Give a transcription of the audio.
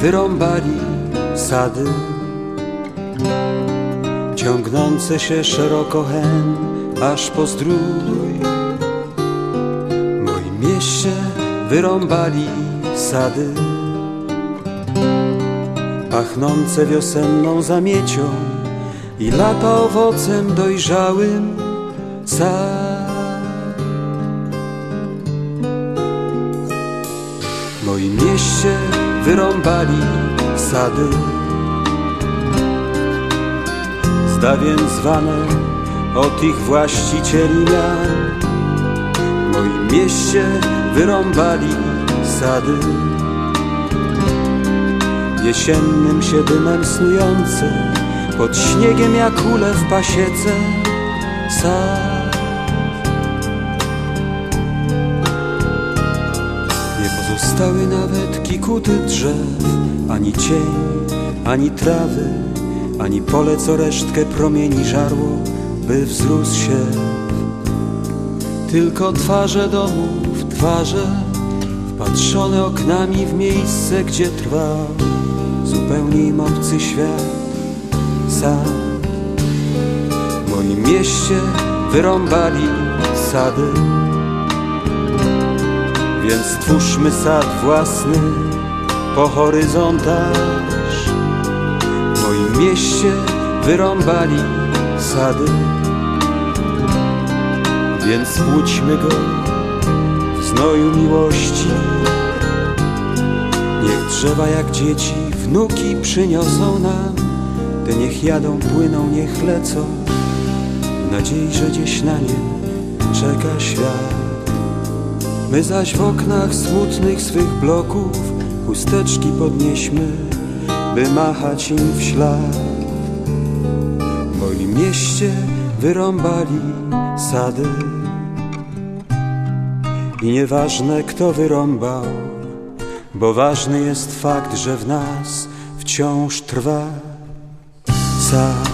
wyrąbali sady Ciągnące się szeroko hen aż po zdrój moim mieście wyrąbali sady Pachnące wiosenną zamiecią I lata owocem dojrzałym sad. Moim mieście wyrąbali sady. Zdawien zwane od ich właścicieli mian W moim mieście wyrąbali sady. Jesiennym się dymem snujące Pod śniegiem jak ule w pasiece. Sad Nie pozostały nawet kikuty drzew Ani cień, ani trawy Ani pole, co resztkę promieni żarło By wzrósł się. Tylko twarze domów, twarze Wpatrzone oknami w miejsce, gdzie trwał Zupełnie im obcy świat. Sam W moim mieście wyrąbali sady więc twórzmy sad własny po horyzontaż W moim mieście wyrąbali sady. Więc płóćmy go w znoju miłości. Niech drzewa jak dzieci wnuki przyniosą nam. Te niech jadą, płyną, niech lecą. W nadziei, że gdzieś na nie czeka świat My zaś w oknach smutnych swych bloków chusteczki podnieśmy, by machać im w ślad. W moim mieście wyrąbali sady i nieważne kto wyrąbał, bo ważny jest fakt, że w nas wciąż trwa sad.